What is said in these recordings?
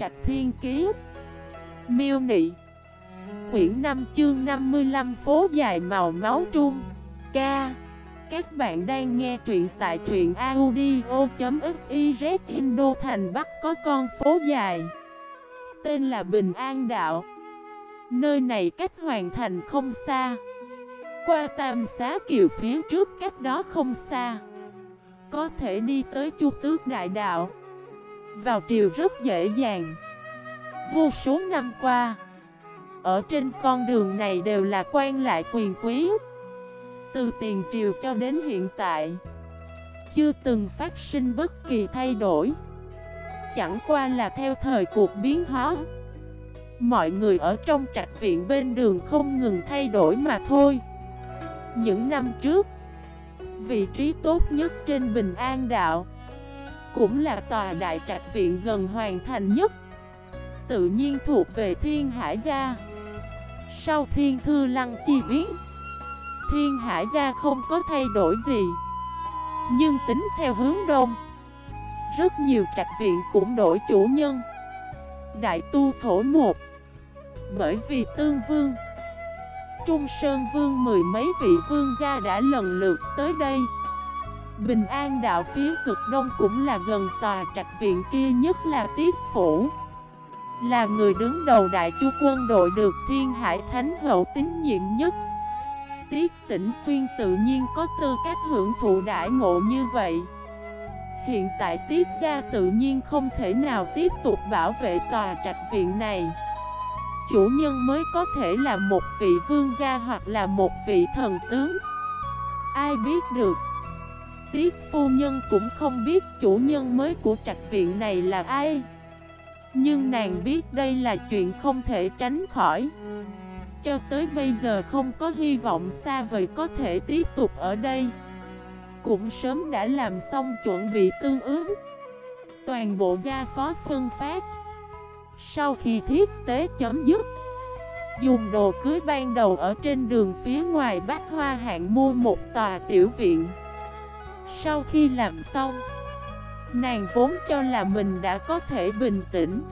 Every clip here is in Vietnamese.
Trạch Thiên Kiế Miêu Nị. Quyển 5 chương 55 phố dài màu máu trung. Ca. Các bạn đang nghe truyện tại truyện audio.xyz Indo Thành Bắc có con phố dài. Tên là Bình An Đạo. Nơi này cách hoàn thành không xa. Qua Tam Xá Kiều phía trước cách đó không xa. Có thể đi tới Chu Tước Đại Đạo. Vào triều rất dễ dàng. Vô số năm qua, Ở trên con đường này đều là quan lại quyền quý. Từ tiền triều cho đến hiện tại, Chưa từng phát sinh bất kỳ thay đổi. Chẳng qua là theo thời cuộc biến hóa, Mọi người ở trong trạch viện bên đường không ngừng thay đổi mà thôi. Những năm trước, Vị trí tốt nhất trên Bình An Đạo cũng là tòa đại trạch viện gần hoàn thành nhất, Tự nhiên thuộc về Thiên Hải Gia. Sau Thiên Thư Lăng chi biến, Thiên Hải Gia không có thay đổi gì, Nhưng tính theo hướng đông, Rất nhiều trạch viện cũng đổi chủ nhân. Đại tu thổ một, Bởi vì tương vương, Trung Sơn Vương mười mấy vị vương gia đã lần lượt tới đây. Bình An đạo phía cực đông cũng là gần tòa trạch viện kia nhất là Tiết Phủ. Là người đứng đầu đại chu quân đội được Thiên Hải Thánh Hậu tín nhiệm nhất. Tiết Tĩnh Xuyên tự nhiên có tư cách hưởng thụ đại ngộ như vậy. Hiện tại Tiết Gia tự nhiên không thể nào tiếp tục bảo vệ tòa trạch viện này. Chủ nhân mới có thể là một vị vương gia hoặc là một vị thần tướng. Ai biết được Tiết phu nhân cũng không biết chủ nhân mới của trạch viện này là ai. Nhưng nàng biết đây là chuyện không thể tránh khỏi. Cho tới bây giờ không có hy vọng xa vời có thể tiếp tục ở đây. Cũng sớm đã làm xong chuẩn bị tương ứng. Toàn bộ gia phó phân phát. Sau khi thiết tế chấm dứt, Dùng đồ cưới ban đầu ở trên đường phía ngoài bách hoa hạng mua một tòa tiểu viện. Sau khi làm xong, Nàng vốn cho là mình đã có thể bình tĩnh.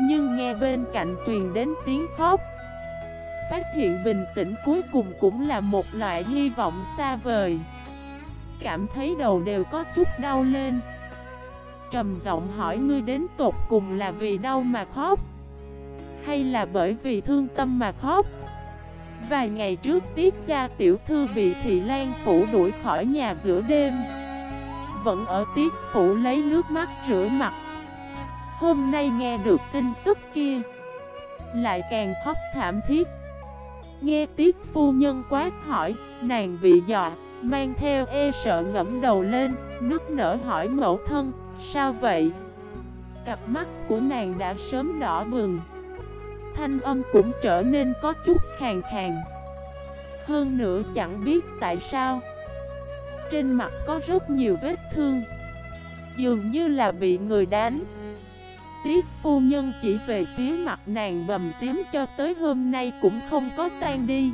Nhưng nghe bên cạnh truyền đến tiếng khóc, Phát hiện bình tĩnh cuối cùng cũng là một loại hy vọng xa vời. Cảm thấy đầu đều có chút đau lên. Trầm giọng hỏi ngươi đến tột cùng là vì đau mà khóc, Hay là bởi vì thương tâm mà khóc? Vài ngày trước tiết gia tiểu thư bị thị lan phủ đuổi khỏi nhà giữa đêm. Vẫn ở tiết phủ lấy nước mắt rửa mặt. Hôm nay nghe được tin tức kia, Lại càng khóc thảm thiết. Nghe tiết phu nhân quát hỏi, Nàng bị dọa, Mang theo e sợ ngẫm đầu lên Nước nở hỏi mẫu thân, Sao vậy? Cặp mắt của nàng đã sớm đỏ bừng. Thanh âm cũng trở nên có chút khàn khàn. Hơn nữa chẳng biết tại sao, Trên mặt có rất nhiều vết thương. Dường như là bị người đánh. Tiết phu nhân chỉ về phía mặt nàng bầm tím cho tới hôm nay cũng không có tan đi.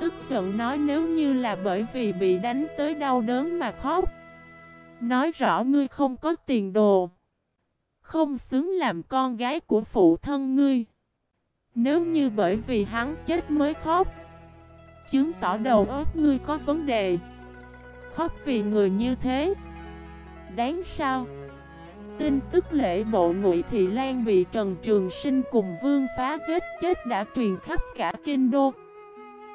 Tức giận nói nếu như là bởi vì bị đánh tới đau đớn mà khóc. Nói rõ ngươi không có tiền đồ. Không xứng làm con gái của phụ thân ngươi. Nếu như bởi vì hắn chết mới khóc. Chứng tỏ đầu óc ngươi có vấn đề. Khóc vì người như thế. Đáng sao? Tin tức lễ bộ Ngụy Thị Lan bị Trần Trường Sinh cùng Vương Phá giết chết đã truyền khắp cả kinh đô.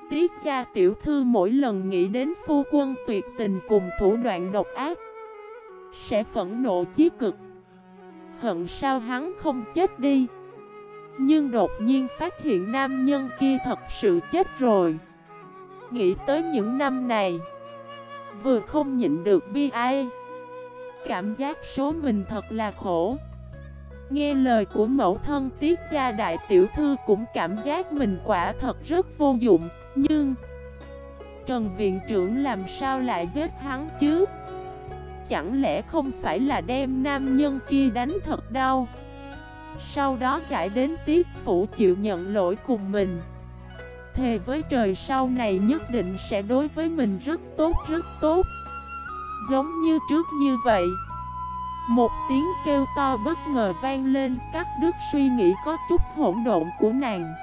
Tiết gia tiểu thư mỗi lần nghĩ đến phu quân tuyệt tình cùng thủ đoạn độc ác, Sẽ phẫn nộ chí cực. Hận sao hắn không chết đi? Nhưng đột nhiên phát hiện nam nhân kia thật sự chết rồi. Nghĩ tới những năm này, Vừa không nhịn được bi ai. Cảm giác số mình thật là khổ. Nghe lời của mẫu thân tiết gia đại tiểu thư cũng cảm giác mình quả thật rất vô dụng. Nhưng Trần viện trưởng làm sao lại giết hắn chứ? Chẳng lẽ không phải là đem nam nhân kia đánh thật đau? Sau đó giải đến tiết phủ chịu nhận lỗi cùng mình. Thề với trời sau này nhất định sẽ đối với mình rất tốt rất tốt. Giống như trước như vậy, Một tiếng kêu to bất ngờ vang lên, Cắt đứt suy nghĩ có chút hỗn độn của nàng.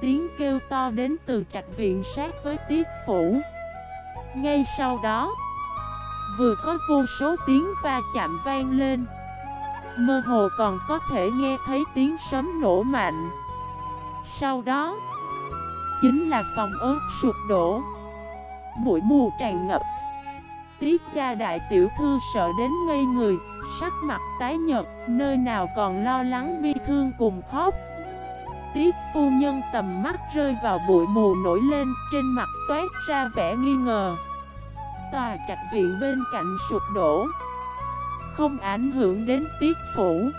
Tiếng kêu to đến từ trạch viện sát với tiết phủ. Ngay sau đó, Vừa có vô số tiếng va chạm vang lên. Mơ hồ còn có thể nghe thấy tiếng sấm nổ mạnh. Sau đó, Chính là phòng ớt sụp đổ. Bụi mù tràn ngập. Tiết gia đại tiểu thư sợ đến ngây người, Sắc mặt tái nhật Nơi nào còn lo lắng bi thương cùng khóc. Tiết phu nhân tầm mắt rơi vào bụi mù nổi lên, Trên mặt toát ra vẻ nghi ngờ. Tòa trạch viện bên cạnh sụp đổ. Không ảnh hưởng đến tiết phủ.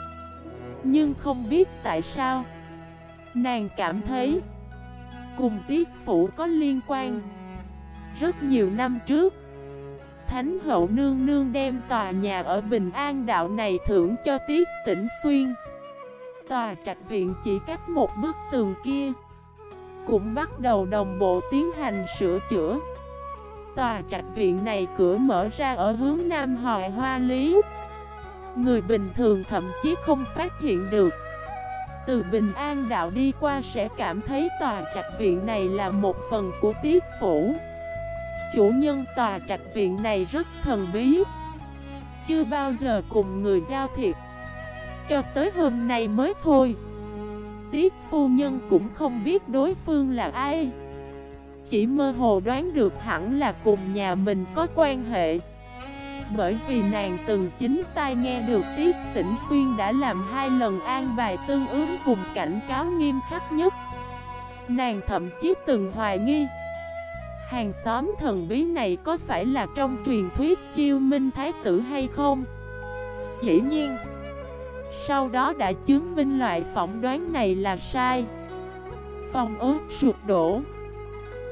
Nhưng không biết tại sao, Nàng cảm thấy Cùng tiết phủ có liên quan. Rất nhiều năm trước, Thánh hậu nương nương đem tòa nhà ở Bình An đạo này thưởng cho tiết tỉnh xuyên. Tòa trạch viện chỉ cách một bức tường kia, Cũng bắt đầu đồng bộ tiến hành sửa chữa. Tòa trạch viện này cửa mở ra ở hướng Nam hoài Hoa Lý. Người bình thường thậm chí không phát hiện được. Từ Bình An đạo đi qua sẽ cảm thấy tòa trạch viện này là một phần của tiết phủ. Chủ nhân tòa trạch viện này rất thần bí. Chưa bao giờ cùng người giao thiệp. Cho tới hôm nay mới thôi. Tiết phu nhân cũng không biết đối phương là ai. Chỉ mơ hồ đoán được hẳn là cùng nhà mình có quan hệ. Bởi vì nàng từng chính tai nghe được Tiết Tĩnh Xuyên đã làm hai lần an bài tương ứng cùng cảnh cáo nghiêm khắc nhất. Nàng thậm chí từng hoài nghi, Hàng xóm thần bí này có phải là trong truyền thuyết chiêu minh thái tử hay không? Dĩ nhiên, Sau đó đã chứng minh loại phỏng đoán này là sai. Phòng ớt sụp đổ,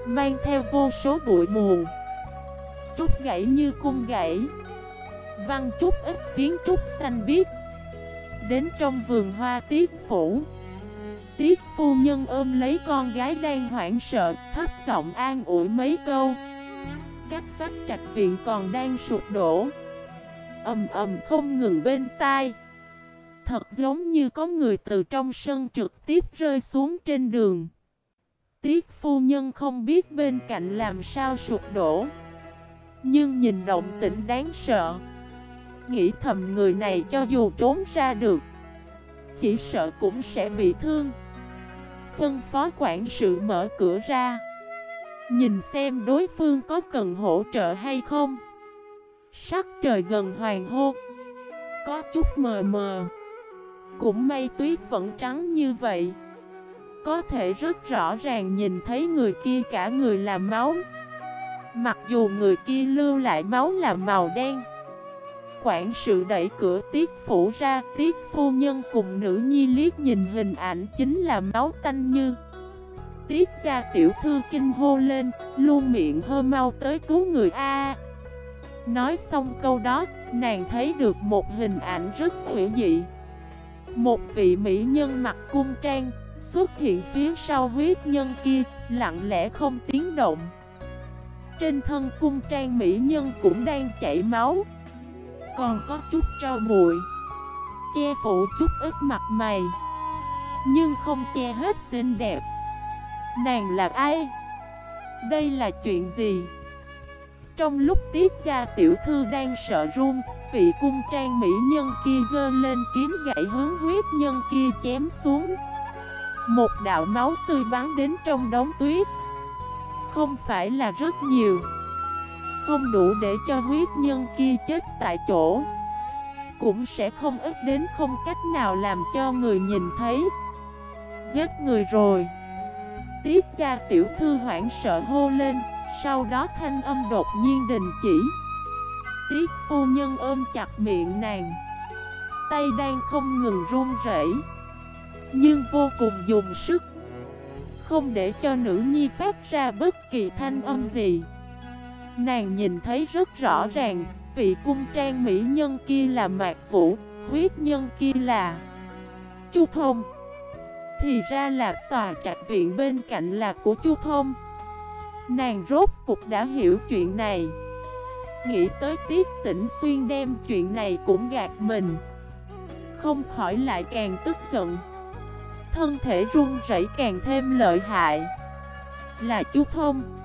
Mang theo vô số bụi mù Trúc gãy như cung gãy. Văn chút ít phiến trúc xanh biếc Đến trong vườn hoa tiết phủ Tiết phu nhân ôm lấy con gái đang hoảng sợ, thấp giọng an ủi mấy câu. Các vách trạch viện còn đang sụp đổ. ầm ầm không ngừng bên tai. Thật giống như có người từ trong sân trực tiếp rơi xuống trên đường. Tiết phu nhân không biết bên cạnh làm sao sụp đổ. Nhưng nhìn động tĩnh đáng sợ. Nghĩ thầm người này cho dù trốn ra được, Chỉ sợ cũng sẽ bị thương. Phân phó quản sự mở cửa ra, Nhìn xem đối phương có cần hỗ trợ hay không. Sắc trời gần hoàng hôn, Có chút mờ mờ. Cũng may tuyết vẫn trắng như vậy, Có thể rất rõ ràng nhìn thấy người kia cả người là máu. Mặc dù người kia lưu lại máu là màu đen quản sự đẩy cửa tiết phủ ra, Tiết phu nhân cùng nữ nhi liếc nhìn hình ảnh chính là máu tanh như. Tiết ra tiểu thư kinh hô lên Luôn miệng hơ mau tới cứu người A. Nói xong câu đó, Nàng thấy được một hình ảnh rất hữu dị. Một vị mỹ nhân mặc cung trang Xuất hiện phía sau huyết nhân kia, Lặng lẽ không tiếng động. Trên thân cung trang mỹ nhân cũng đang chảy máu còn có chút trao bụi. Che phủ chút ít mặt mày. Nhưng không che hết xinh đẹp. Nàng là ai? Đây là chuyện gì? Trong lúc tiết gia tiểu thư đang sợ run, Vị cung trang mỹ nhân kia dơ lên kiếm gãy hướng huyết nhân kia chém xuống. Một đạo máu tươi bắn đến trong đống tuyết. Không phải là rất nhiều không đủ để cho huyết nhân kia chết tại chỗ. Cũng sẽ không ít đến không cách nào làm cho người nhìn thấy. Giết người rồi. Tiết gia tiểu thư hoảng sợ hô lên, Sau đó thanh âm đột nhiên đình chỉ. Tiết phu nhân ôm chặt miệng nàng. Tay đang không ngừng run rẩy, Nhưng vô cùng dùng sức. Không để cho nữ nhi phát ra bất kỳ thanh âm gì. Nàng nhìn thấy rất rõ ràng, vị cung trang mỹ nhân kia là Mạc Vũ, huyết nhân kia là Chu Thông. Thì ra là tòa trạch viện bên cạnh là của Chu Thông. Nàng rốt cục đã hiểu chuyện này. Nghĩ tới tiết tỉnh xuyên đem chuyện này cũng gạt mình Không khỏi lại càng tức giận Thân thể run rẩy càng thêm lợi hại Là chú thông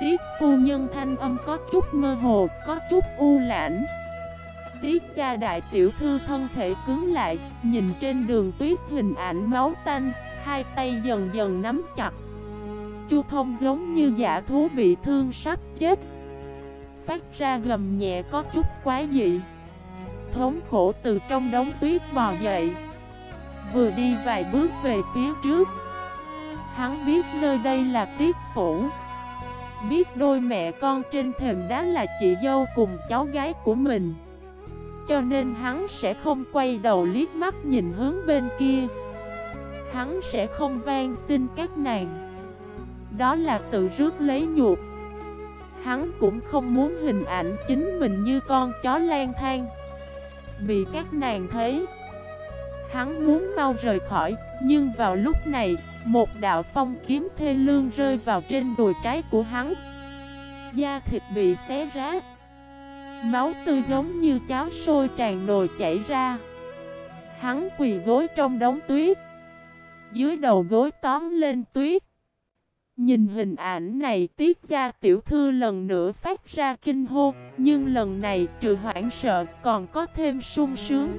Tiết phu nhân thanh âm có chút mơ hồ, có chút u lãnh. Tiết gia đại tiểu thư thân thể cứng lại Nhìn trên đường tuyết hình ảnh máu tanh Hai tay dần dần nắm chặt. Chu thông giống như giả thú bị thương sắp chết. Phát ra gầm nhẹ có chút quá dị. Thống khổ từ trong đống tuyết bò dậy. Vừa đi vài bước về phía trước. Hắn biết nơi đây là tiết phủ. Biết đôi mẹ con trên thềm đá là chị dâu cùng cháu gái của mình. Cho nên hắn sẽ không quay đầu liếc mắt nhìn hướng bên kia. Hắn sẽ không van xin các nàng. Đó là tự rước lấy nhuột Hắn cũng không muốn hình ảnh chính mình như con chó lang thang. Bị các nàng thấy, Hắn muốn mau rời khỏi, Nhưng vào lúc này một đạo phong kiếm thê lương rơi vào trên đùi trái của hắn. Da thịt bị xé rách. Máu tươi giống như cháo sôi tràn nồi chảy ra. Hắn quỳ gối trong đống tuyết. Dưới đầu gối tóm lên tuyết. Nhìn hình ảnh này, tiết ra tiểu thư lần nữa phát ra kinh hô, Nhưng lần này trừ hoảng sợ, còn có thêm sung sướng.